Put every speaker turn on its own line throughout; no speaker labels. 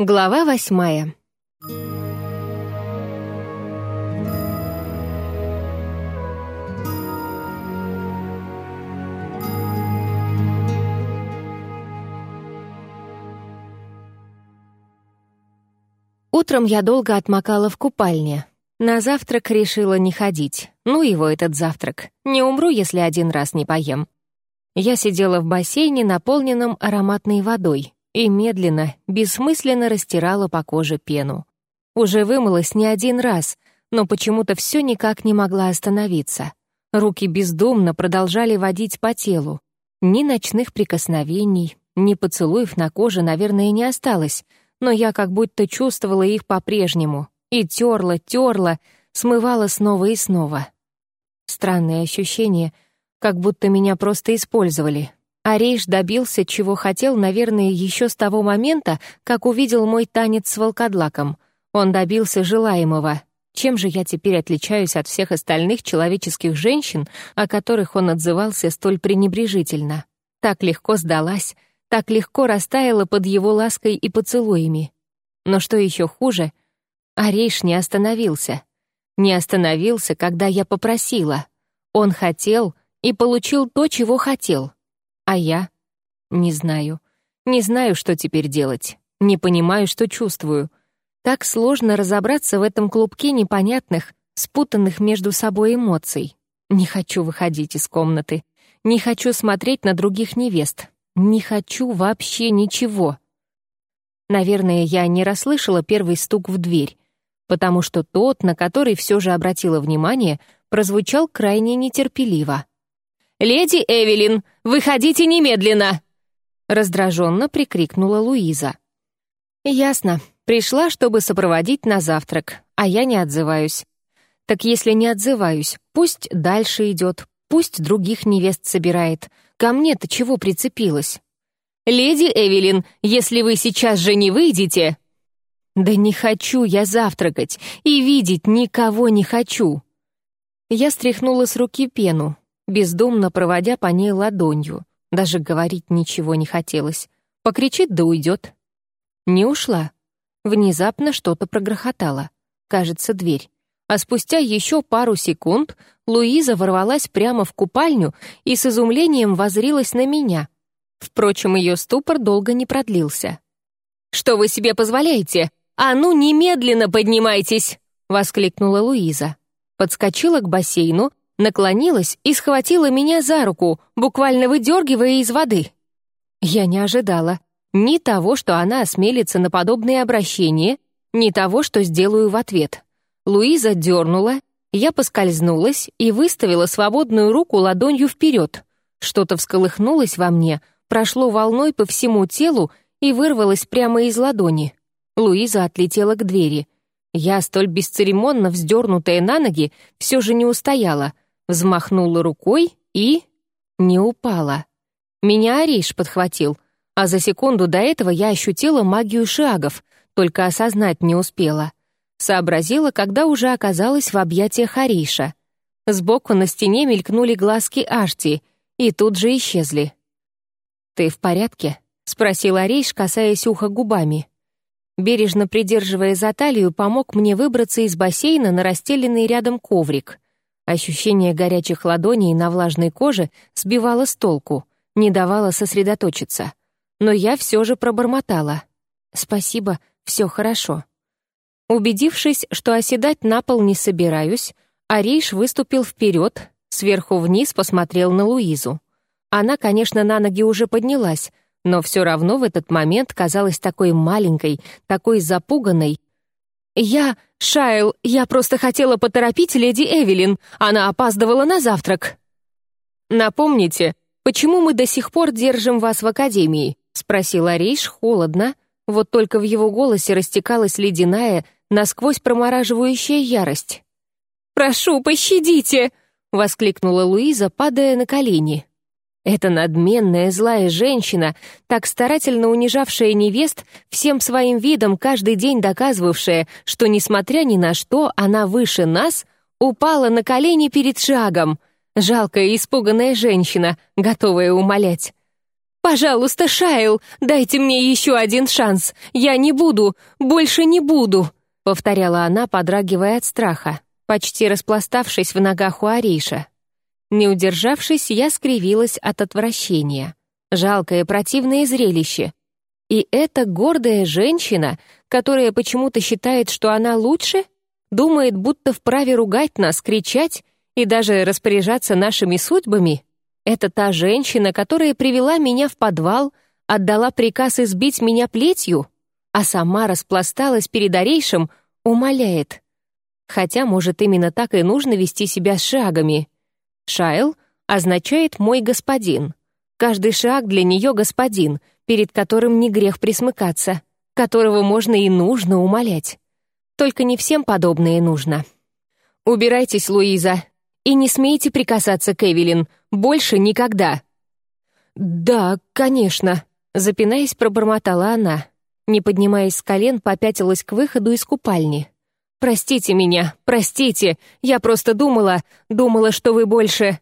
Глава восьмая. Утром я долго отмокала в купальне. На завтрак решила не ходить. Ну его этот завтрак. Не умру, если один раз не поем. Я сидела в бассейне, наполненном ароматной водой, и медленно, бессмысленно растирала по коже пену. Уже вымылась не один раз, но почему-то все никак не могла остановиться. Руки бездумно продолжали водить по телу. Ни ночных прикосновений, ни поцелуев на коже, наверное, не осталось, но я как будто чувствовала их по-прежнему. И терла, терла, смывала снова и снова. Странное ощущение, как будто меня просто использовали, Арейш добился, чего хотел, наверное, еще с того момента, как увидел мой танец с волкодлаком. Он добился желаемого. Чем же я теперь отличаюсь от всех остальных человеческих женщин, о которых он отзывался столь пренебрежительно? Так легко сдалась, так легко растаяла под его лаской и поцелуями. Но что еще хуже, Арейш не остановился. Не остановился, когда я попросила. Он хотел и получил то, чего хотел — а я? Не знаю. Не знаю, что теперь делать. Не понимаю, что чувствую. Так сложно разобраться в этом клубке непонятных, спутанных между собой эмоций. Не хочу выходить из комнаты. Не хочу смотреть на других невест. Не хочу вообще ничего. Наверное, я не расслышала первый стук в дверь, потому что тот, на который все же обратила внимание, прозвучал крайне нетерпеливо. «Леди Эвелин, выходите немедленно!» Раздраженно прикрикнула Луиза. «Ясно. Пришла, чтобы сопроводить на завтрак, а я не отзываюсь. Так если не отзываюсь, пусть дальше идет, пусть других невест собирает. Ко мне-то чего прицепилась?» «Леди Эвелин, если вы сейчас же не выйдете...» «Да не хочу я завтракать, и видеть никого не хочу!» Я стряхнула с руки пену, бездумно проводя по ней ладонью. Даже говорить ничего не хотелось. Покричит да уйдет. Не ушла. Внезапно что-то прогрохотало. Кажется, дверь. А спустя еще пару секунд Луиза ворвалась прямо в купальню и с изумлением возрилась на меня. Впрочем, ее ступор долго не продлился. «Что вы себе позволяете? А ну, немедленно поднимайтесь!» — воскликнула Луиза. Подскочила к бассейну, наклонилась и схватила меня за руку, буквально выдергивая из воды. Я не ожидала ни того, что она осмелится на подобные обращения, ни того, что сделаю в ответ. Луиза дернула, я поскользнулась и выставила свободную руку ладонью вперед. Что-то всколыхнулось во мне, прошло волной по всему телу и вырвалось прямо из ладони. Луиза отлетела к двери. Я, столь бесцеремонно вздернутая на ноги, все же не устояла — взмахнула рукой и... не упала. Меня Ариш подхватил, а за секунду до этого я ощутила магию шагов, только осознать не успела. Сообразила, когда уже оказалась в объятиях Ариша. Сбоку на стене мелькнули глазки Ашти и тут же исчезли. «Ты в порядке?» — спросил Ариш, касаясь уха губами. Бережно придерживая за талию, помог мне выбраться из бассейна на расстеленный рядом коврик — Ощущение горячих ладоней на влажной коже сбивало с толку, не давало сосредоточиться. Но я все же пробормотала. «Спасибо, все хорошо». Убедившись, что оседать на пол не собираюсь, Ариш выступил вперед, сверху вниз посмотрел на Луизу. Она, конечно, на ноги уже поднялась, но все равно в этот момент казалась такой маленькой, такой запуганной. «Я...» «Шайл, я просто хотела поторопить леди Эвелин. Она опаздывала на завтрак». «Напомните, почему мы до сих пор держим вас в академии?» — спросила Рейш холодно. Вот только в его голосе растекалась ледяная, насквозь промораживающая ярость. «Прошу, пощадите!» — воскликнула Луиза, падая на колени. Эта надменная, злая женщина, так старательно унижавшая невест, всем своим видом каждый день доказывавшая, что, несмотря ни на что, она выше нас, упала на колени перед шагом. Жалкая и испуганная женщина, готовая умолять. Пожалуйста, Шайл, дайте мне еще один шанс. Я не буду, больше не буду», — повторяла она, подрагивая от страха, почти распластавшись в ногах у Ариша. Не удержавшись, я скривилась от отвращения. Жалкое противное зрелище. И эта гордая женщина, которая почему-то считает, что она лучше, думает, будто вправе ругать нас, кричать и даже распоряжаться нашими судьбами — это та женщина, которая привела меня в подвал, отдала приказ избить меня плетью, а сама распласталась перед Орейшем, умоляет. Хотя, может, именно так и нужно вести себя с шагами. Шайл означает «мой господин». Каждый шаг для нее господин, перед которым не грех присмыкаться, которого можно и нужно умолять. Только не всем подобное нужно. «Убирайтесь, Луиза, и не смейте прикасаться к Эвелин. Больше никогда». «Да, конечно», — запинаясь, пробормотала она. Не поднимаясь с колен, попятилась к выходу из купальни. «Простите меня, простите. Я просто думала, думала, что вы больше...»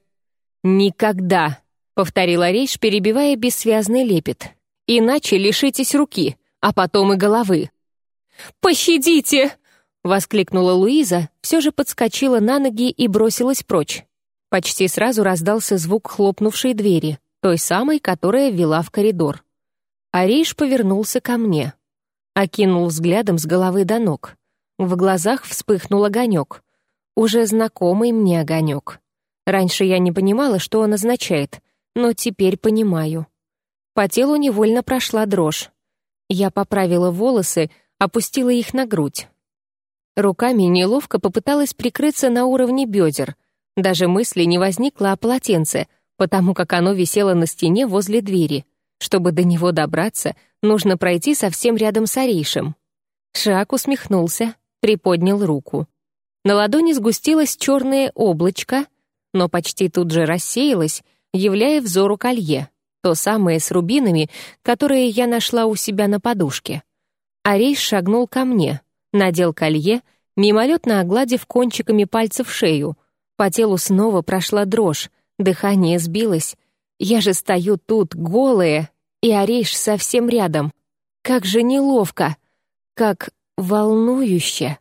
«Никогда», — повторила речь, перебивая бессвязный лепет. «Иначе лишитесь руки, а потом и головы». «Пощадите!» Воскликнула Луиза, все же подскочила на ноги и бросилась прочь. Почти сразу раздался звук хлопнувшей двери, той самой, которая вела в коридор. Ариш повернулся ко мне. Окинул взглядом с головы до ног. В глазах вспыхнул огонек. Уже знакомый мне огонек. Раньше я не понимала, что он означает, но теперь понимаю. По телу невольно прошла дрожь. Я поправила волосы, опустила их на грудь. Руками неловко попыталась прикрыться на уровне бедер. Даже мысли не возникло о полотенце, потому как оно висело на стене возле двери. Чтобы до него добраться, нужно пройти совсем рядом с Аришем. Шак усмехнулся, приподнял руку. На ладони сгустилось черное облачко, но почти тут же рассеялось, являя взору колье, то самое с рубинами, которое я нашла у себя на подушке. Ариш шагнул ко мне — надел колье, мимолетно огладив кончиками пальцев шею. По телу снова прошла дрожь, дыхание сбилось. Я же стою тут, голая, и Орейш совсем рядом. Как же неловко, как волнующе.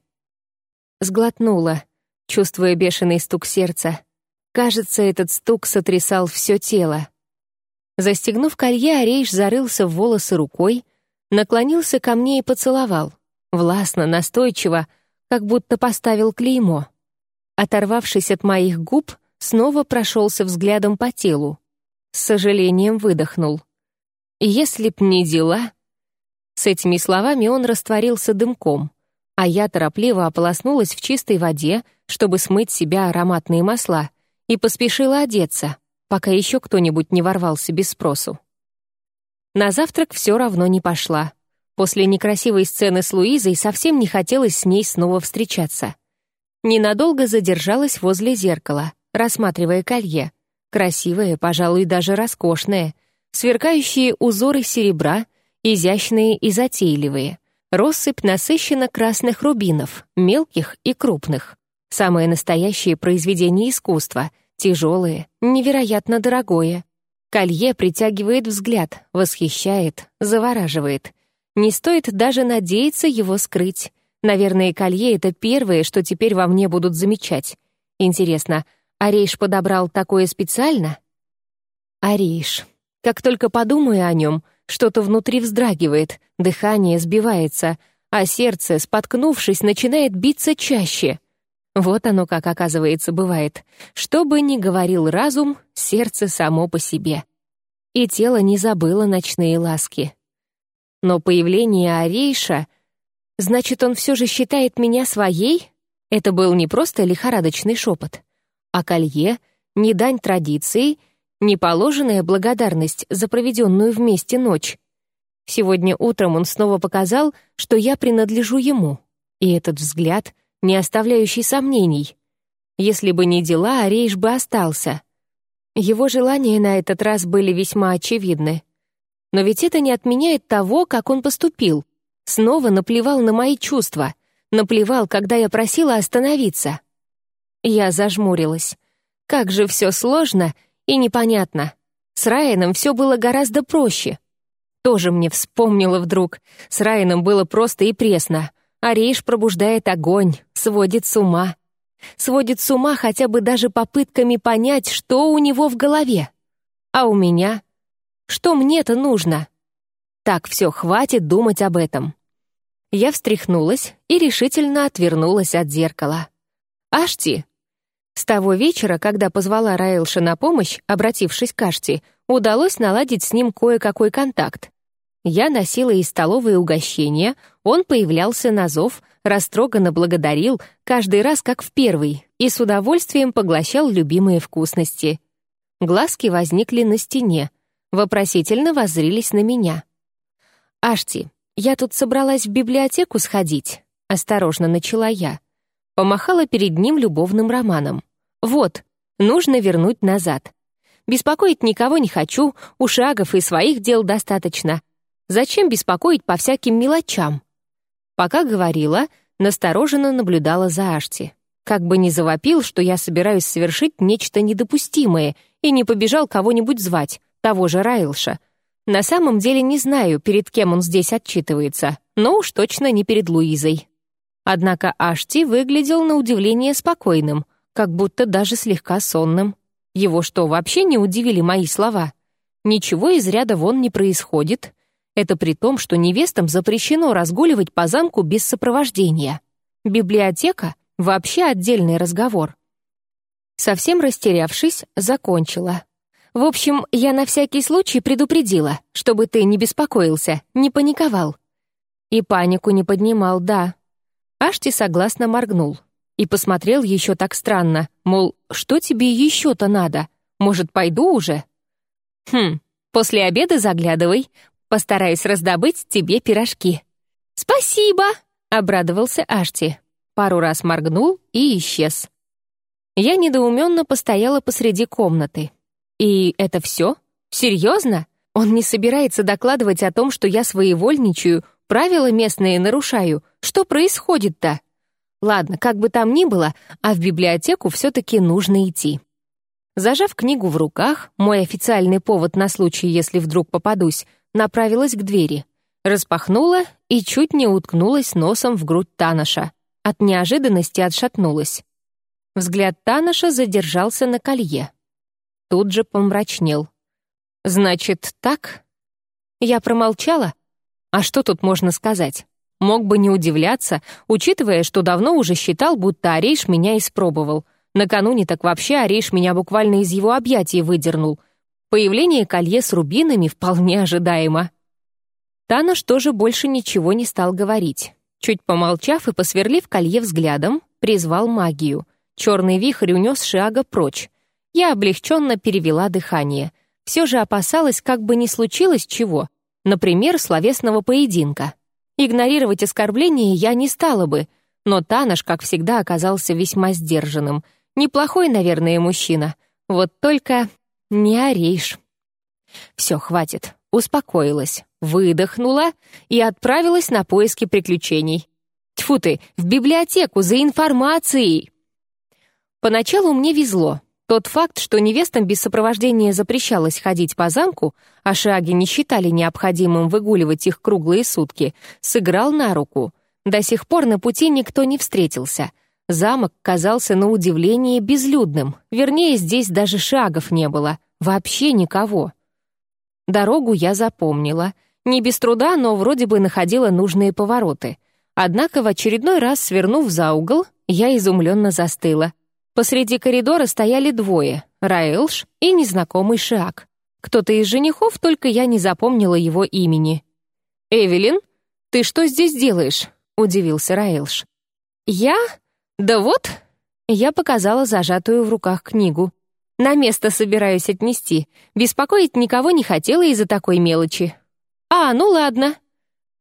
Сглотнула, чувствуя бешеный стук сердца. Кажется, этот стук сотрясал все тело. Застегнув колье, Орейш зарылся в волосы рукой, наклонился ко мне и поцеловал — Властно, настойчиво, как будто поставил клеймо. Оторвавшись от моих губ, снова прошелся взглядом по телу. С сожалением выдохнул. «Если б не дела...» С этими словами он растворился дымком, а я торопливо ополоснулась в чистой воде, чтобы смыть себя ароматные масла, и поспешила одеться, пока еще кто-нибудь не ворвался без спросу. На завтрак все равно не пошла. После некрасивой сцены с Луизой совсем не хотелось с ней снова встречаться. Ненадолго задержалась возле зеркала, рассматривая колье. Красивое, пожалуй, даже роскошное. Сверкающие узоры серебра, изящные и затейливые. Россыпь насыщенно красных рубинов, мелких и крупных. Самое настоящее произведение искусства, тяжелое, невероятно дорогое. Колье притягивает взгляд, восхищает, завораживает — не стоит даже надеяться его скрыть. Наверное, колье — это первое, что теперь во мне будут замечать. Интересно, Арейш подобрал такое специально? Арейш. Как только подумаю о нем, что-то внутри вздрагивает, дыхание сбивается, а сердце, споткнувшись, начинает биться чаще. Вот оно как, оказывается, бывает. Что бы ни говорил разум, сердце само по себе. И тело не забыло ночные ласки. Но появление Арейша... Значит, он все же считает меня своей? Это был не просто лихорадочный шепот. А колье — не дань традиции, не положенная благодарность за проведенную вместе ночь. Сегодня утром он снова показал, что я принадлежу ему. И этот взгляд, не оставляющий сомнений. Если бы не дела, Арейш бы остался. Его желания на этот раз были весьма очевидны. Но ведь это не отменяет того, как он поступил. Снова наплевал на мои чувства. Наплевал, когда я просила остановиться. Я зажмурилась. Как же все сложно и непонятно. С Райаном все было гораздо проще. Тоже мне вспомнила вдруг. С Райаном было просто и пресно. А Рейш пробуждает огонь, сводит с ума. Сводит с ума хотя бы даже попытками понять, что у него в голове. А у меня? Что мне-то нужно? Так, все, хватит думать об этом. Я встряхнулась и решительно отвернулась от зеркала. «Ашти!» С того вечера, когда позвала Раэлша на помощь, обратившись к Ашти, удалось наладить с ним кое-какой контакт. Я носила из столовой угощения, он появлялся на зов, растроганно благодарил, каждый раз как в первый, и с удовольствием поглощал любимые вкусности. Глазки возникли на стене, вопросительно воззрились на меня. «Ашти, я тут собралась в библиотеку сходить», — осторожно начала я. Помахала перед ним любовным романом. «Вот, нужно вернуть назад. Беспокоить никого не хочу, у шагов и своих дел достаточно. Зачем беспокоить по всяким мелочам?» Пока говорила, настороженно наблюдала за Ашти. Как бы не завопил, что я собираюсь совершить нечто недопустимое и не побежал кого-нибудь звать, того же Райлша. На самом деле не знаю, перед кем он здесь отчитывается, но уж точно не перед Луизой. Однако Ашти выглядел на удивление спокойным, как будто даже слегка сонным. Его что, вообще не удивили мои слова? Ничего из ряда вон не происходит. Это при том, что невестам запрещено разгуливать по замку без сопровождения. Библиотека — вообще отдельный разговор. Совсем растерявшись, закончила. В общем, я на всякий случай предупредила, чтобы ты не беспокоился, не паниковал. И панику не поднимал, да. Ашти согласно моргнул и посмотрел еще так странно, мол, что тебе еще-то надо? Может, пойду уже? Хм, после обеда заглядывай, постараюсь раздобыть тебе пирожки. Спасибо, обрадовался Ашти. Пару раз моргнул и исчез. Я недоуменно постояла посреди комнаты. И это все? Серьезно? Он не собирается докладывать о том, что я своевольничаю, правила местные нарушаю. Что происходит-то? Ладно, как бы там ни было, а в библиотеку все-таки нужно идти. Зажав книгу в руках, мой официальный повод на случай, если вдруг попадусь, направилась к двери. Распахнула и чуть не уткнулась носом в грудь Танаша. От неожиданности отшатнулась. Взгляд Танаша задержался на колье тут же помрачнел. «Значит, так?» Я промолчала. А что тут можно сказать? Мог бы не удивляться, учитывая, что давно уже считал, будто Арейш меня испробовал. Накануне так вообще Арейш меня буквально из его объятий выдернул. Появление колье с рубинами вполне ожидаемо. Танош тоже больше ничего не стал говорить. Чуть помолчав и посверлив колье взглядом, призвал магию. Черный вихрь унес Шиага прочь. Я облегченно перевела дыхание. Все же опасалась, как бы ни случилось чего, например, словесного поединка. Игнорировать оскорбление я не стала бы, но Таныш, как всегда, оказался весьма сдержанным. Неплохой, наверное, мужчина. Вот только не орейш. Все, хватит. Успокоилась, выдохнула и отправилась на поиски приключений. Тьфу ты, в библиотеку за информацией! Поначалу мне везло. Тот факт, что невестам без сопровождения запрещалось ходить по замку, а шаги не считали необходимым выгуливать их круглые сутки, сыграл на руку. До сих пор на пути никто не встретился. Замок казался на удивление безлюдным, вернее, здесь даже шагов не было, вообще никого. Дорогу я запомнила. Не без труда, но вроде бы находила нужные повороты. Однако в очередной раз, свернув за угол, я изумленно застыла — Посреди коридора стояли двое — Раэлш и незнакомый Шиак. Кто-то из женихов, только я не запомнила его имени. «Эвелин, ты что здесь делаешь?» — удивился Раэлш. «Я? Да вот!» Я показала зажатую в руках книгу. «На место собираюсь отнести. Беспокоить никого не хотела из-за такой мелочи». «А, ну ладно».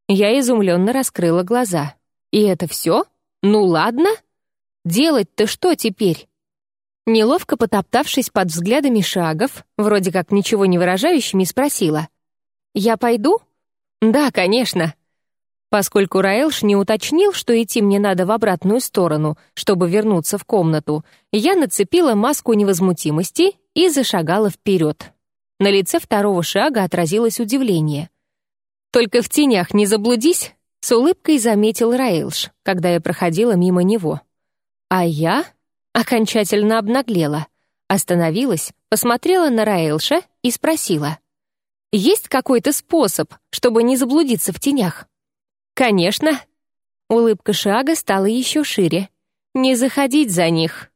Я изумленно раскрыла глаза. «И это все? Ну ладно?» Делать-то что теперь? Неловко потоптавшись под взглядами шагов, вроде как ничего не выражающими, спросила. «Я пойду?» «Да, конечно». Поскольку Раэлш не уточнил, что идти мне надо в обратную сторону, чтобы вернуться в комнату, я нацепила маску невозмутимости и зашагала вперед. На лице второго шага отразилось удивление. «Только в тенях не заблудись», — с улыбкой заметил Раилш, когда я проходила мимо него. А я окончательно обнаглела, остановилась, посмотрела на Раилша и спросила. «Есть какой-то способ, чтобы не заблудиться в тенях?» «Конечно». Улыбка Шага стала еще шире. «Не заходить за них».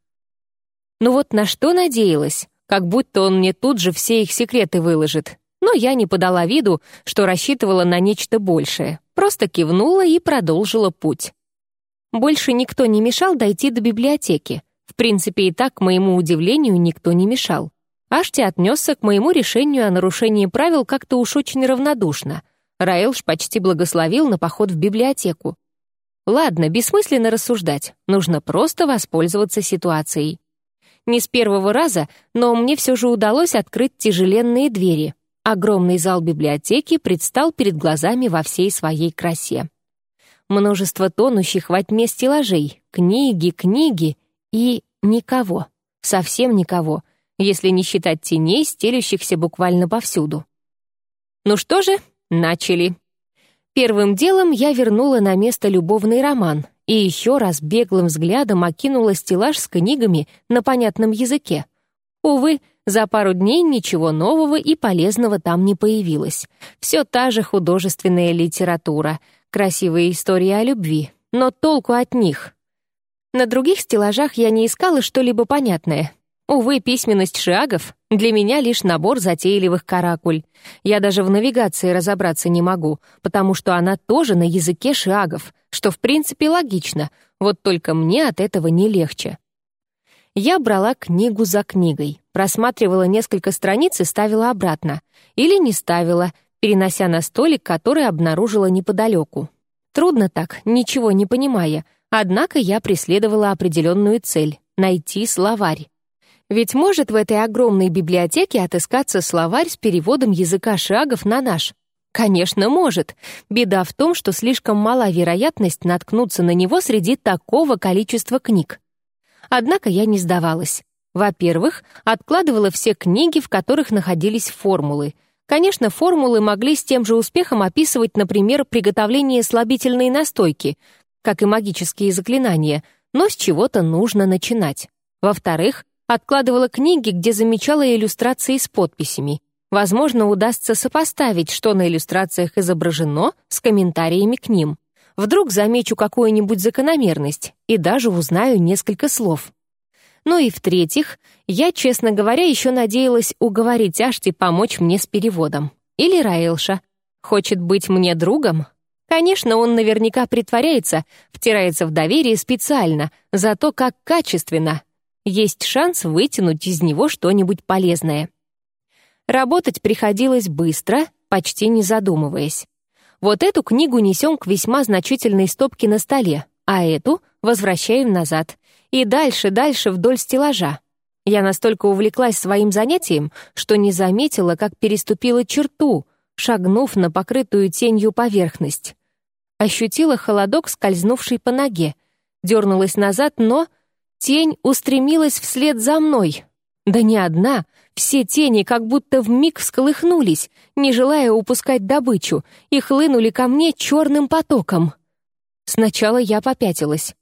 Ну вот на что надеялась, как будто он мне тут же все их секреты выложит. Но я не подала виду, что рассчитывала на нечто большее, просто кивнула и продолжила путь. Больше никто не мешал дойти до библиотеки. В принципе, и так, к моему удивлению, никто не мешал. Ашти отнесся к моему решению о нарушении правил как-то уж очень равнодушно. Раэлш почти благословил на поход в библиотеку. Ладно, бессмысленно рассуждать, нужно просто воспользоваться ситуацией. Не с первого раза, но мне все же удалось открыть тяжеленные двери. Огромный зал библиотеки предстал перед глазами во всей своей красе. Множество тонущих во тьме стеллажей, книги, книги и никого, совсем никого, если не считать теней, стелющихся буквально повсюду. Ну что же, начали. Первым делом я вернула на место любовный роман и еще раз беглым взглядом окинула стеллаж с книгами на понятном языке. Увы, за пару дней ничего нового и полезного там не появилось. Все та же художественная литература, красивые истории о любви, но толку от них. На других стеллажах я не искала что-либо понятное, Увы, письменность шиагов для меня лишь набор затейливых каракуль. Я даже в навигации разобраться не могу, потому что она тоже на языке шиагов, что в принципе логично, вот только мне от этого не легче. Я брала книгу за книгой, просматривала несколько страниц и ставила обратно. Или не ставила, перенося на столик, который обнаружила неподалеку. Трудно так, ничего не понимая, однако я преследовала определенную цель — найти словарь. Ведь может в этой огромной библиотеке отыскаться словарь с переводом языка шагов на наш? Конечно, может. Беда в том, что слишком мала вероятность наткнуться на него среди такого количества книг. Однако я не сдавалась. Во-первых, откладывала все книги, в которых находились формулы. Конечно, формулы могли с тем же успехом описывать, например, приготовление слабительной настойки, как и магические заклинания, но с чего-то нужно начинать. Во-вторых, Откладывала книги, где замечала иллюстрации с подписями. Возможно, удастся сопоставить, что на иллюстрациях изображено, с комментариями к ним. Вдруг замечу какую-нибудь закономерность и даже узнаю несколько слов. Ну и в-третьих, я, честно говоря, еще надеялась уговорить Ашти помочь мне с переводом. Или Раэлша. Хочет быть мне другом? Конечно, он наверняка притворяется, втирается в доверие специально, зато как качественно, есть шанс вытянуть из него что-нибудь полезное. Работать приходилось быстро, почти не задумываясь. Вот эту книгу несем к весьма значительной стопке на столе, а эту возвращаем назад. И дальше, дальше вдоль стеллажа. Я настолько увлеклась своим занятием, что не заметила, как переступила черту, шагнув на покрытую тенью поверхность. Ощутила холодок, скользнувший по ноге. Дернулась назад, но Тень устремилась вслед за мной. Да не одна, все тени как будто вмиг всколыхнулись, не желая упускать добычу, и хлынули ко мне черным потоком. Сначала я попятилась.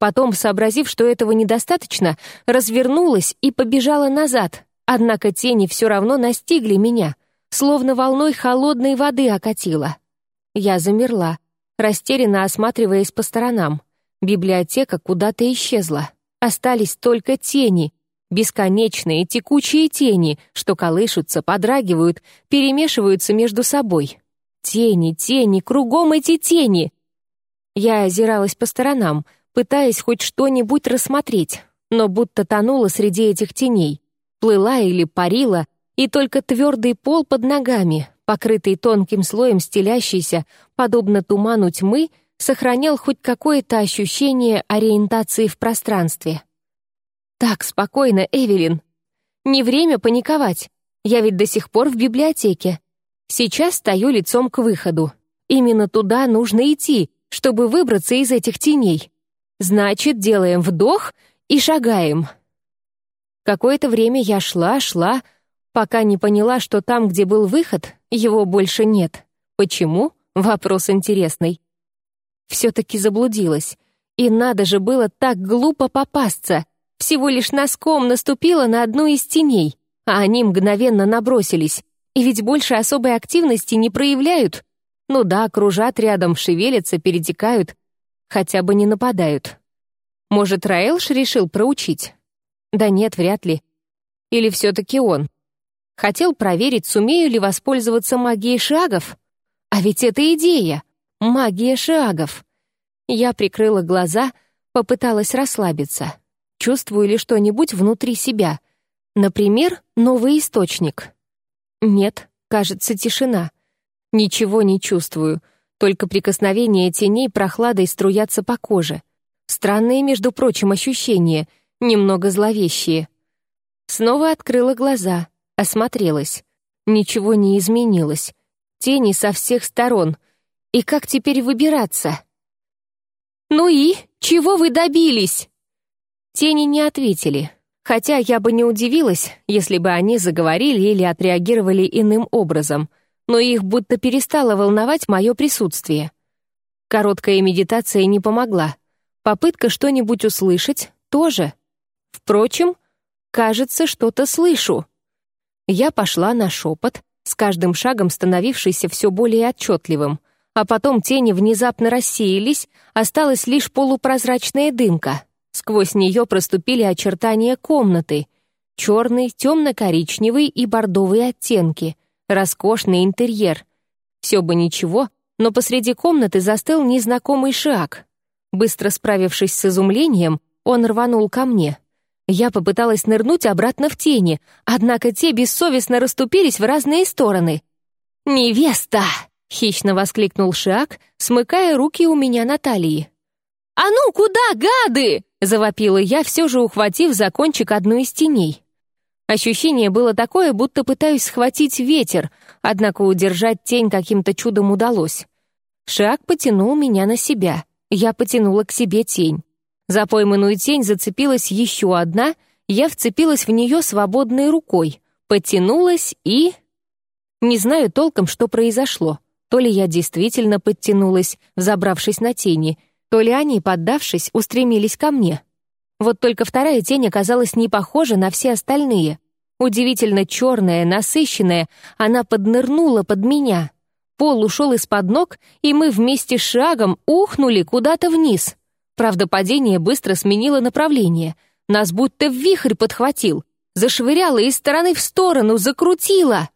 Потом, сообразив, что этого недостаточно, развернулась и побежала назад. Однако тени все равно настигли меня, словно волной холодной воды окатило. Я замерла, растерянно осматриваясь по сторонам. Библиотека куда-то исчезла. Остались только тени, бесконечные текучие тени, что колышутся, подрагивают, перемешиваются между собой. Тени, тени, кругом эти тени. Я озиралась по сторонам, пытаясь хоть что-нибудь рассмотреть, но будто тонула среди этих теней, плыла или парила, и только твердый пол под ногами, покрытый тонким слоем стелящийся, подобно туману тьмы, сохранял хоть какое-то ощущение ориентации в пространстве. «Так, спокойно, Эвелин. Не время паниковать. Я ведь до сих пор в библиотеке. Сейчас стою лицом к выходу. Именно туда нужно идти, чтобы выбраться из этих теней. Значит, делаем вдох и шагаем». Какое-то время я шла, шла, пока не поняла, что там, где был выход, его больше нет. Почему? Вопрос интересный. Все-таки заблудилась. И надо же было так глупо попасться. Всего лишь носком наступила на одну из теней, а они мгновенно набросились. И ведь больше особой активности не проявляют. Ну да, кружат рядом, шевелятся, перетекают, хотя бы не нападают. Может, Раэлш решил проучить? Да нет, вряд ли. Или все-таки он? Хотел проверить, сумею ли воспользоваться магией шагов? А ведь это идея! Магия шагов! Я прикрыла глаза, попыталась расслабиться. Чувствую ли что-нибудь внутри себя? Например, новый источник. Нет, кажется, тишина. Ничего не чувствую, только прикосновения теней прохладой струятся по коже. Странные, между прочим, ощущения, немного зловещие. Снова открыла глаза, осмотрелась. Ничего не изменилось. Тени со всех сторон. И как теперь выбираться? «Ну и? Чего вы добились?» Тени не ответили, хотя я бы не удивилась, если бы они заговорили или отреагировали иным образом, но их будто перестало волновать мое присутствие. Короткая медитация не помогла. Попытка что-нибудь услышать тоже. Впрочем, кажется, что-то слышу. Я пошла на шепот, с каждым шагом становившийся все более отчетливым, а потом тени внезапно рассеялись, осталась лишь полупрозрачная дымка — Сквозь нее проступили очертания комнаты. Черный, темно-коричневый и бордовые оттенки. Роскошный интерьер. Все бы ничего, но посреди комнаты застыл незнакомый шаг. Быстро справившись с изумлением, он рванул ко мне. Я попыталась нырнуть обратно в тени, однако те бессовестно расступились в разные стороны. «Невеста!» — хищно воскликнул Шиак, смыкая руки у меня на талии. «А ну, куда, гады?» — завопила я, все же ухватив за кончик одной из теней. Ощущение было такое, будто пытаюсь схватить ветер, однако удержать тень каким-то чудом удалось. Шаг потянул меня на себя. Я потянула к себе тень. За пойманную тень зацепилась еще одна, я вцепилась в нее свободной рукой, подтянулась и... Не знаю толком, что произошло. То ли я действительно подтянулась, взобравшись на тени — то ли они, поддавшись, устремились ко мне. Вот только вторая тень оказалась не похожа на все остальные. Удивительно черная, насыщенная, она поднырнула под меня. Пол ушел из-под ног, и мы вместе с шагом ухнули куда-то вниз. Правда, падение быстро сменило направление. Нас будто в вихрь подхватил. Зашвыряло из стороны в сторону, закрутило.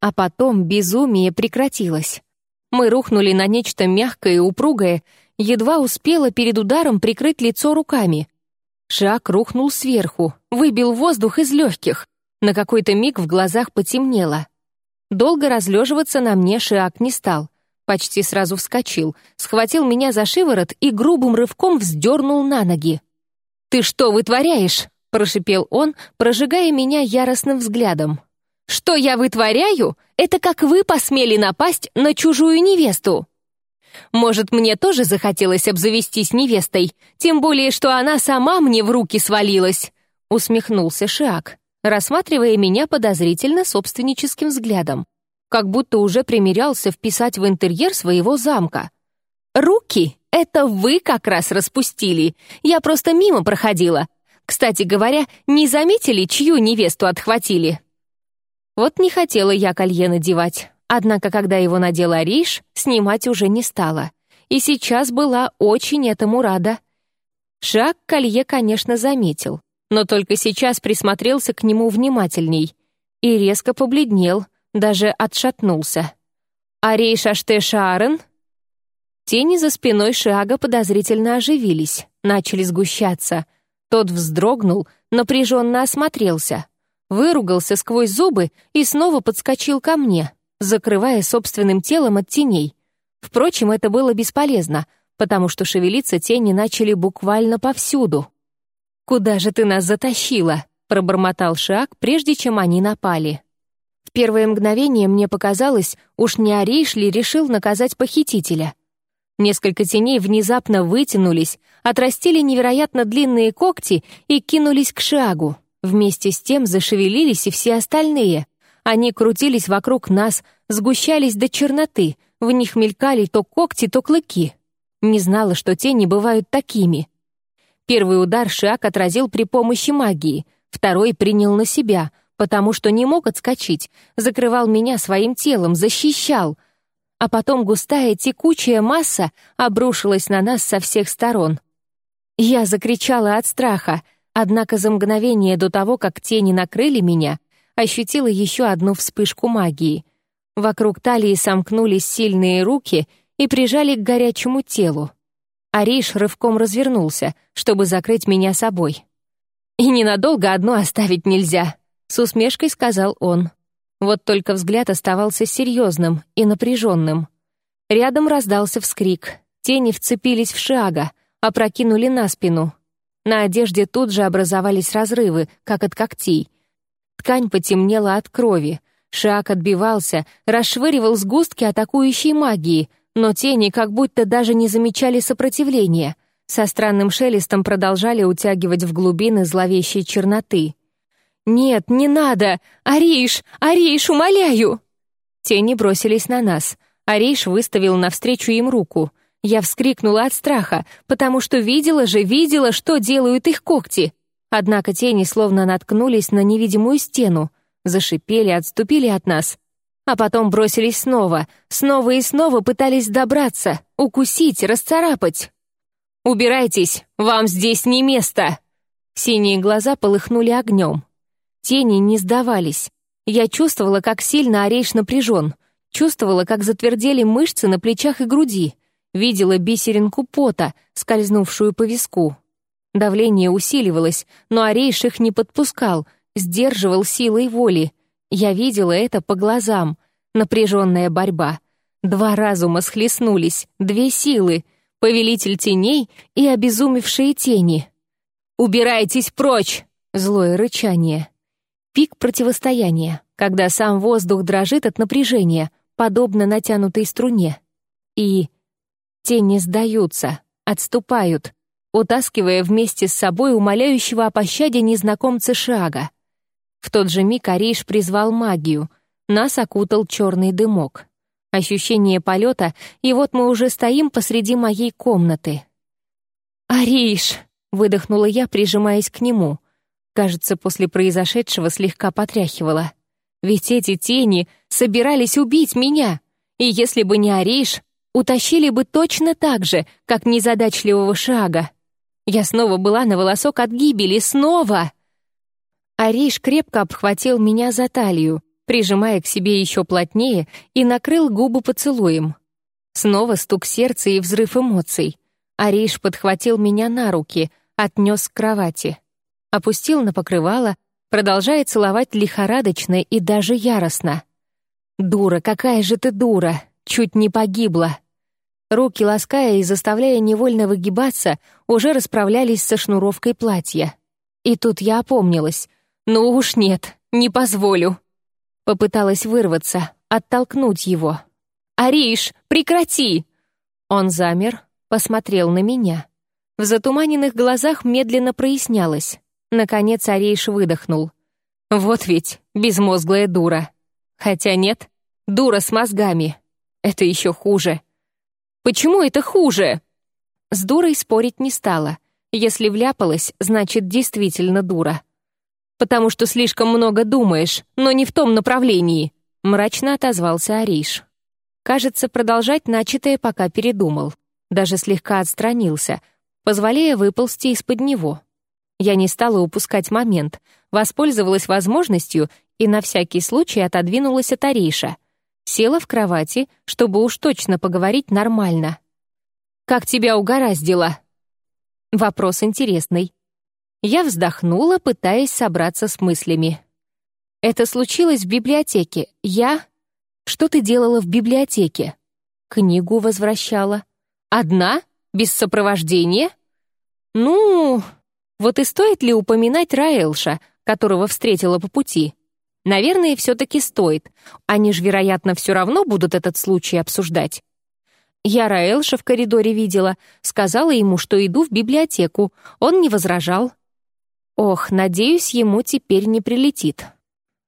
А потом безумие прекратилось. Мы рухнули на нечто мягкое и упругое, едва успела перед ударом прикрыть лицо руками. Шаг рухнул сверху, выбил воздух из легких. На какой-то миг в глазах потемнело. Долго разлеживаться на мне Шиак не стал. Почти сразу вскочил, схватил меня за шиворот и грубым рывком вздернул на ноги. «Ты что вытворяешь?» — прошипел он, прожигая меня яростным взглядом. «Что я вытворяю? Это как вы посмели напасть на чужую невесту!» Может, мне тоже захотелось обзавестись невестой, тем более, что она сама мне в руки свалилась?» Усмехнулся Шиак, рассматривая меня подозрительно собственническим взглядом, как будто уже примерялся вписать в интерьер своего замка. «Руки? Это вы как раз распустили. Я просто мимо проходила. Кстати говоря, не заметили, чью невесту отхватили?» Вот не хотела я колье надевать. Однако, когда его надела Риш, снимать уже не стала. И сейчас была очень этому рада. Шаг колье, конечно, заметил, но только сейчас присмотрелся к нему внимательней и резко побледнел, даже отшатнулся. «Арей Шаште Шаарен?» Тени за спиной Шага подозрительно оживились, начали сгущаться. Тот вздрогнул, напряженно осмотрелся, выругался сквозь зубы и снова подскочил ко мне закрывая собственным телом от теней. Впрочем, это было бесполезно, потому что шевелиться тени начали буквально повсюду. «Куда же ты нас затащила?» — пробормотал Шаг, прежде чем они напали. В первое мгновение мне показалось, уж не Ариш ли решил наказать похитителя. Несколько теней внезапно вытянулись, отрастили невероятно длинные когти и кинулись к Шагу. Вместе с тем зашевелились и все остальные — Они крутились вокруг нас, сгущались до черноты, в них мелькали то когти, то клыки. Не знала, что тени бывают такими. Первый удар Шиак отразил при помощи магии, второй принял на себя, потому что не мог отскочить, закрывал меня своим телом, защищал. А потом густая текучая масса обрушилась на нас со всех сторон. Я закричала от страха, однако за мгновение до того, как тени накрыли меня, ощутила еще одну вспышку магии. Вокруг талии сомкнулись сильные руки и прижали к горячему телу. Ариш рывком развернулся, чтобы закрыть меня собой. «И ненадолго одно оставить нельзя», — с усмешкой сказал он. Вот только взгляд оставался серьезным и напряженным. Рядом раздался вскрик. Тени вцепились в шага, опрокинули на спину. На одежде тут же образовались разрывы, как от когтей. Ткань потемнела от крови. Шаг отбивался, расшвыривал сгустки атакующей магии — но тени как будто даже не замечали сопротивления, со странным шелестом продолжали утягивать в глубины зловещей черноты. «Нет, не надо! Ариш! Ариш, умоляю!» Тени бросились на нас. Ариш выставил навстречу им руку. Я вскрикнула от страха, потому что видела же, видела, что делают их когти. Однако тени словно наткнулись на невидимую стену, зашипели, отступили от нас а потом бросились снова, снова и снова пытались добраться, укусить, расцарапать. «Убирайтесь, вам здесь не место!» Синие глаза полыхнули огнем. Тени не сдавались. Я чувствовала, как сильно Орейш напряжен, чувствовала, как затвердели мышцы на плечах и груди, видела бисеринку пота, скользнувшую по виску. Давление усиливалось, но Орейш их не подпускал, сдерживал силой воли — я видела это по глазам. Напряженная борьба. Два разума схлестнулись, две силы. Повелитель теней и обезумевшие тени. «Убирайтесь прочь!» Злое рычание. Пик противостояния, когда сам воздух дрожит от напряжения, подобно натянутой струне. И тени сдаются, отступают, утаскивая вместе с собой умоляющего о пощаде незнакомца шага. В тот же миг Ариш призвал магию. Нас окутал черный дымок. Ощущение полета, и вот мы уже стоим посреди моей комнаты. «Ариш!» — выдохнула я, прижимаясь к нему. Кажется, после произошедшего слегка потряхивала. Ведь эти тени собирались убить меня. И если бы не Ариш, утащили бы точно так же, как незадачливого шага. Я снова была на волосок от гибели, снова! Ариш крепко обхватил меня за талию, прижимая к себе еще плотнее и накрыл губы поцелуем. Снова стук сердца и взрыв эмоций. Ариш подхватил меня на руки, отнес к кровати. Опустил на покрывало, продолжая целовать лихорадочно и даже яростно. «Дура, какая же ты дура! Чуть не погибла!» Руки, лаская и заставляя невольно выгибаться, уже расправлялись со шнуровкой платья. И тут я опомнилась. «Ну уж нет, не позволю». Попыталась вырваться, оттолкнуть его. «Ариш, прекрати!» Он замер, посмотрел на меня. В затуманенных глазах медленно прояснялось. Наконец Ариш выдохнул. «Вот ведь, безмозглая дура. Хотя нет, дура с мозгами. Это еще хуже». «Почему это хуже?» С дурой спорить не стала. Если вляпалась, значит, действительно дура потому что слишком много думаешь, но не в том направлении», — мрачно отозвался Ариш. Кажется, продолжать начатое пока передумал. Даже слегка отстранился, позволяя выползти из-под него. Я не стала упускать момент, воспользовалась возможностью и на всякий случай отодвинулась от Ариша. Села в кровати, чтобы уж точно поговорить нормально. «Как тебя угораздило?» Вопрос интересный. Я вздохнула, пытаясь собраться с мыслями. Это случилось в библиотеке. Я... Что ты делала в библиотеке? Книгу возвращала. Одна? Без сопровождения? Ну... Вот и стоит ли упоминать Раэлша, которого встретила по пути? Наверное, все-таки стоит. Они же, вероятно, все равно будут этот случай обсуждать. Я Раэлша в коридоре видела, сказала ему, что иду в библиотеку. Он не возражал, Ох, надеюсь, ему теперь не прилетит.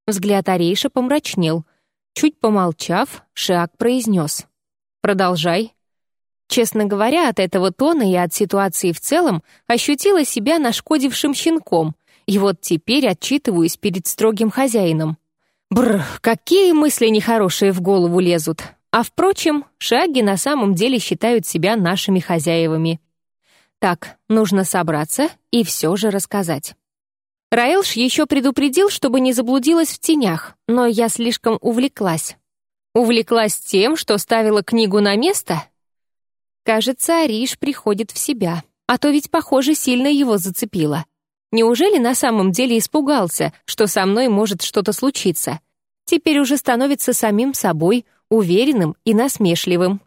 Взгляд Арейша помрачнел. Чуть помолчав, Шиак произнес. «Продолжай». Честно говоря, от этого тона и от ситуации в целом ощутила себя нашкодившим щенком, и вот теперь отчитываюсь перед строгим хозяином. Бррр, какие мысли нехорошие в голову лезут. А впрочем, шаги на самом деле считают себя нашими хозяевами. Так, нужно собраться и все же рассказать. Раэлш еще предупредил, чтобы не заблудилась в тенях, но я слишком увлеклась. Увлеклась тем, что ставила книгу на место? Кажется, Ариш приходит в себя, а то ведь, похоже, сильно его зацепило. Неужели на самом деле испугался, что со мной может что-то случиться? Теперь уже становится самим собой, уверенным и насмешливым.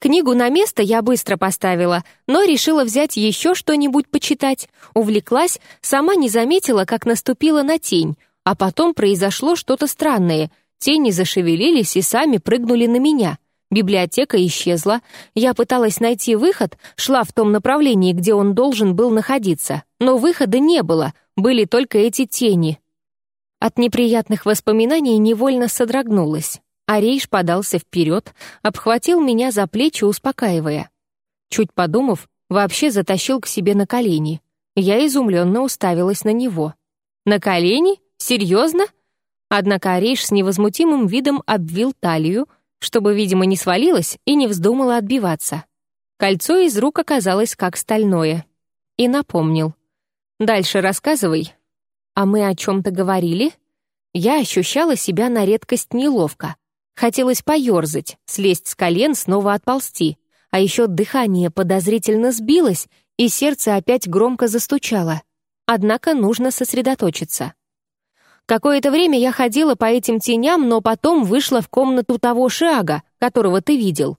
Книгу на место я быстро поставила, но решила взять еще что-нибудь почитать. Увлеклась, сама не заметила, как наступила на тень, а потом произошло что-то странное. Тени зашевелились и сами прыгнули на меня. Библиотека исчезла. Я пыталась найти выход, шла в том направлении, где он должен был находиться. Но выхода не было, были только эти тени. От неприятных воспоминаний невольно содрогнулась. Арейш подался вперед, обхватил меня за плечи, успокаивая. Чуть подумав, вообще затащил к себе на колени. Я изумленно уставилась на него. «На колени? Серьезно?» Однако Арейш с невозмутимым видом обвил талию, чтобы, видимо, не свалилась и не вздумала отбиваться. Кольцо из рук оказалось как стальное. И напомнил. «Дальше рассказывай». «А мы о чем-то говорили?» Я ощущала себя на редкость неловко. Хотелось поерзать, слезть с колен, снова отползти. А еще дыхание подозрительно сбилось, и сердце опять громко застучало. Однако нужно сосредоточиться. Какое-то время я ходила по этим теням, но потом вышла в комнату того шага, которого ты видел.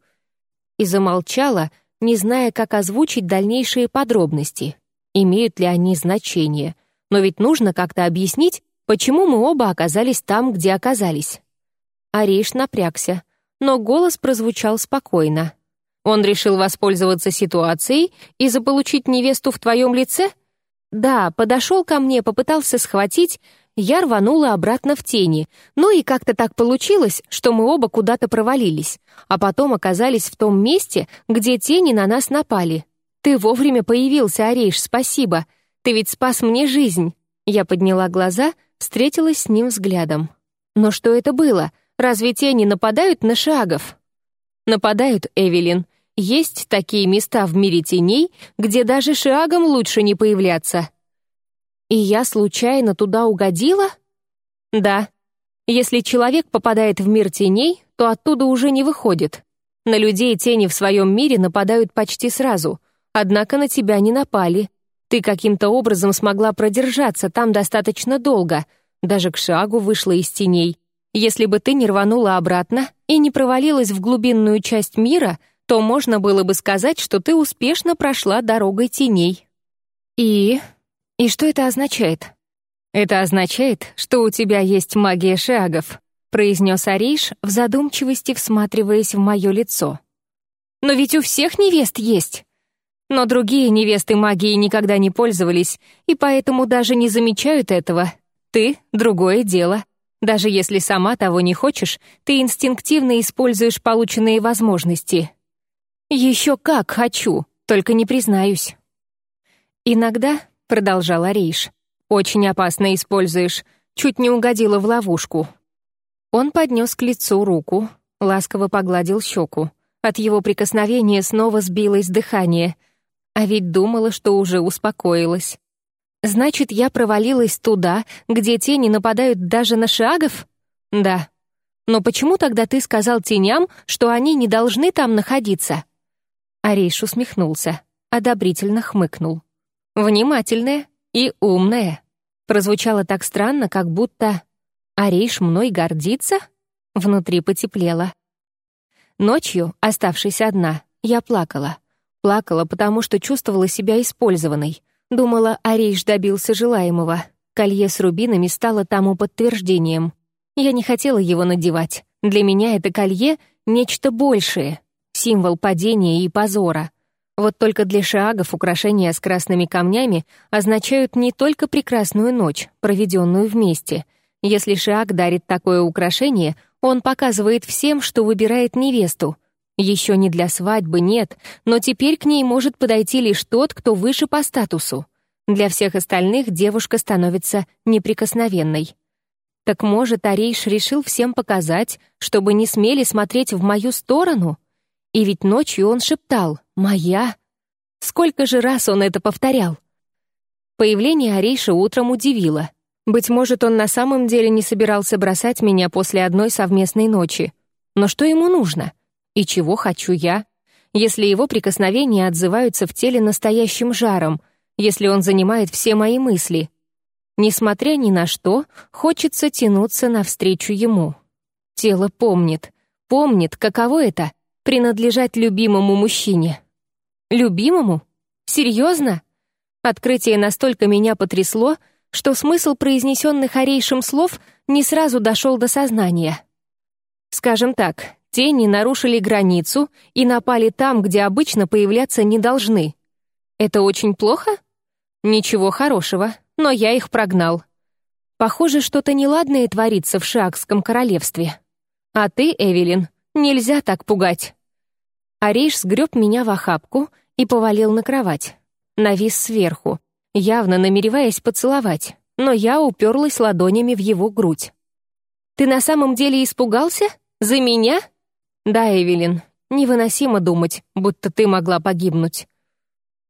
И замолчала, не зная, как озвучить дальнейшие подробности. Имеют ли они значение? Но ведь нужно как-то объяснить, почему мы оба оказались там, где оказались. Ариш напрягся, но голос прозвучал спокойно. «Он решил воспользоваться ситуацией и заполучить невесту в твоем лице?» «Да, подошел ко мне, попытался схватить, я рванула обратно в тени. Ну и как-то так получилось, что мы оба куда-то провалились, а потом оказались в том месте, где тени на нас напали. Ты вовремя появился, Ариш, спасибо. Ты ведь спас мне жизнь». Я подняла глаза, встретилась с ним взглядом. «Но что это было?» Разве тени нападают на шагов? Нападают, Эвелин. Есть такие места в мире теней, где даже шагом лучше не появляться. И я случайно туда угодила? Да. Если человек попадает в мир теней, то оттуда уже не выходит. На людей тени в своем мире нападают почти сразу, однако на тебя не напали. Ты каким-то образом смогла продержаться там достаточно долго, даже к шагу вышла из теней. Если бы ты не рванула обратно и не провалилась в глубинную часть мира, то можно было бы сказать, что ты успешно прошла дорогой теней. И... и что это означает? Это означает, что у тебя есть магия шагов, произнес Ариш в задумчивости, всматриваясь в мое лицо. Но ведь у всех невест есть. Но другие невесты магией никогда не пользовались, и поэтому даже не замечают этого. Ты — другое дело. Даже если сама того не хочешь, ты инстинктивно используешь полученные возможности. Еще как хочу, только не признаюсь. Иногда, — продолжала Рейш, — очень опасно используешь, чуть не угодила в ловушку. Он поднес к лицу руку, ласково погладил щеку. От его прикосновения снова сбилось дыхание, а ведь думала, что уже успокоилась. Значит, я провалилась туда, где тени нападают даже на шагов? Да. Но почему тогда ты сказал теням, что они не должны там находиться? Арейш усмехнулся, одобрительно хмыкнул. Внимательная и умная. Прозвучало так странно, как будто Арейш мной гордится? Внутри потеплело. Ночью, оставшись одна, я плакала. Плакала, потому что чувствовала себя использованной — Думала, Арейш добился желаемого. Колье с рубинами стало тому подтверждением. Я не хотела его надевать. Для меня это колье — нечто большее, символ падения и позора. Вот только для шаагов украшения с красными камнями означают не только прекрасную ночь, проведенную вместе. Если Шиак дарит такое украшение, он показывает всем, что выбирает невесту. Еще не для свадьбы, нет, но теперь к ней может подойти лишь тот, кто выше по статусу. Для всех остальных девушка становится неприкосновенной. Так может, Арейш решил всем показать, чтобы не смели смотреть в мою сторону? И ведь ночью он шептал «Моя». Сколько же раз он это повторял? Появление Арейша утром удивило. Быть может, он на самом деле не собирался бросать меня после одной совместной ночи. Но что ему нужно? И чего хочу я? Если его прикосновения отзываются в теле настоящим жаром, если он занимает все мои мысли. Несмотря ни на что, хочется тянуться навстречу ему. Тело помнит, помнит, каково это — принадлежать любимому мужчине. Любимому? Серьезно? Открытие настолько меня потрясло — что смысл произнесенных орейшим слов не сразу дошел до сознания. Скажем так, тени нарушили границу и напали там, где обычно появляться не должны. Это очень плохо? Ничего хорошего, но я их прогнал. Похоже, что-то неладное творится в Шиакском королевстве. А ты, Эвелин, нельзя так пугать. Арейш сгреб меня в охапку и повалил на кровать. Навис сверху, явно намереваясь поцеловать, но я уперлась ладонями в его грудь. «Ты на самом деле испугался? За меня?» «Да, Эвелин, невыносимо думать, будто ты могла погибнуть».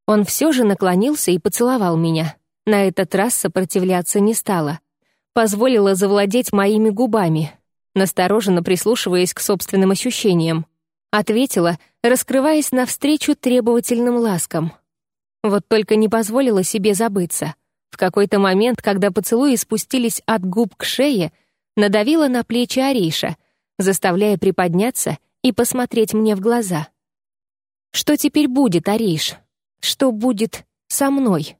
Он все же наклонился и поцеловал меня. На этот раз сопротивляться не стала. Позволила завладеть моими губами, настороженно прислушиваясь к собственным ощущениям. Ответила, раскрываясь навстречу требовательным ласкам — вот только не позволила себе забыться. В какой-то момент, когда поцелуи спустились от губ к шее, надавила на плечи Ариша, заставляя приподняться и посмотреть мне в глаза. «Что теперь будет, Ариш? Что будет со мной?»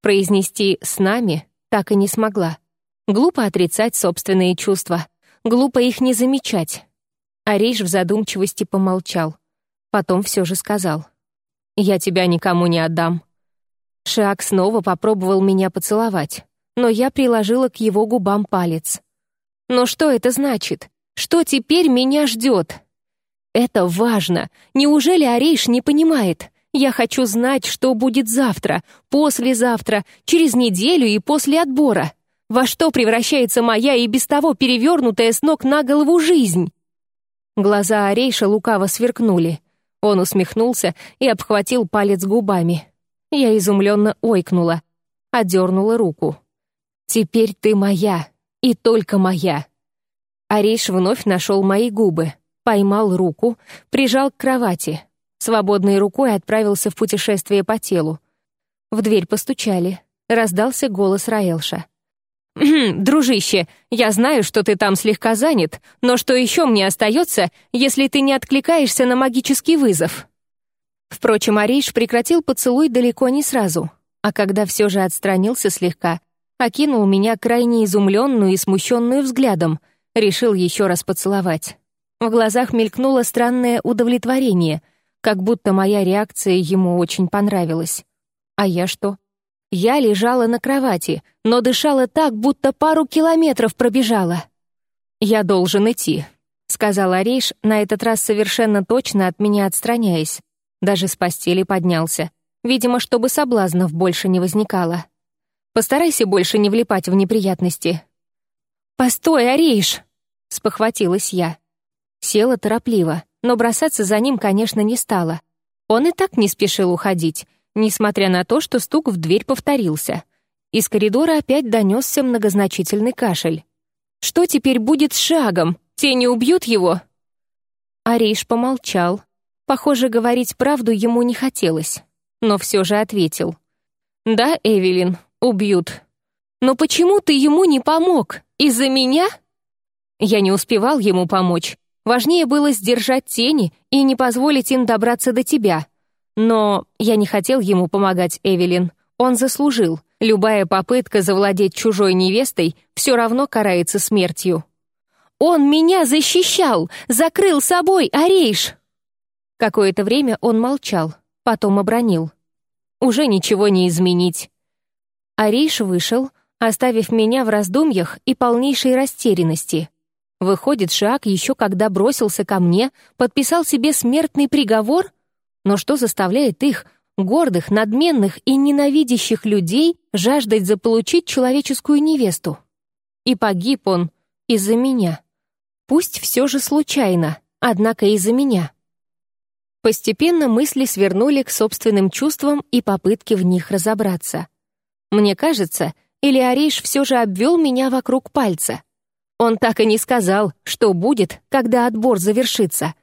Произнести «с нами» так и не смогла. Глупо отрицать собственные чувства, глупо их не замечать. Ариш в задумчивости помолчал. Потом все же сказал. Я тебя никому не отдам». Шиак снова попробовал меня поцеловать, но я приложила к его губам палец. «Но что это значит? Что теперь меня ждет?» «Это важно. Неужели Арейш не понимает? Я хочу знать, что будет завтра, послезавтра, через неделю и после отбора. Во что превращается моя и без того перевернутая с ног на голову жизнь?» Глаза Арейша лукаво сверкнули — он усмехнулся и обхватил палец губами. Я изумленно ойкнула, одернула руку. «Теперь ты моя, и только моя». Ариш вновь нашел мои губы, поймал руку, прижал к кровати. Свободной рукой отправился в путешествие по телу. В дверь постучали. Раздался голос Раэлша. «Дружище, я знаю, что ты там слегка занят, но что еще мне остается, если ты не откликаешься на магический вызов?» Впрочем, Ариш прекратил поцелуй далеко не сразу, а когда все же отстранился слегка, окинул меня крайне изумленную и смущенную взглядом, решил еще раз поцеловать. В глазах мелькнуло странное удовлетворение, как будто моя реакция ему очень понравилась. А я что? Я лежала на кровати, но дышала так, будто пару километров пробежала. «Я должен идти», — сказал Ариш, на этот раз совершенно точно от меня отстраняясь. Даже с постели поднялся. Видимо, чтобы соблазнов больше не возникало. Постарайся больше не влипать в неприятности. «Постой, Ариш!» — спохватилась я. Села торопливо, но бросаться за ним, конечно, не стала. Он и так не спешил уходить, несмотря на то, что стук в дверь повторился. Из коридора опять донесся многозначительный кашель. «Что теперь будет с шагом? Тени убьют его?» Ариш помолчал. Похоже, говорить правду ему не хотелось, но все же ответил. «Да, Эвелин, убьют. Но почему ты ему не помог? Из-за меня?» Я не успевал ему помочь. Важнее было сдержать тени и не позволить им добраться до тебя. Но я не хотел ему помогать, Эвелин. Он заслужил. Любая попытка завладеть чужой невестой все равно карается смертью. «Он меня защищал! Закрыл собой, Арейш!» Какое-то время он молчал, потом обронил. «Уже ничего не изменить». Арейш вышел, оставив меня в раздумьях и полнейшей растерянности. Выходит, Шиак еще когда бросился ко мне, подписал себе смертный приговор? Но что заставляет их, гордых, надменных и ненавидящих людей, жаждать заполучить человеческую невесту? И погиб он из-за меня. Пусть все же случайно, однако из-за меня. Постепенно мысли свернули к собственным чувствам и попытке в них разобраться. Мне кажется, или Ариш все же обвел меня вокруг пальца. Он так и не сказал, что будет, когда отбор завершится.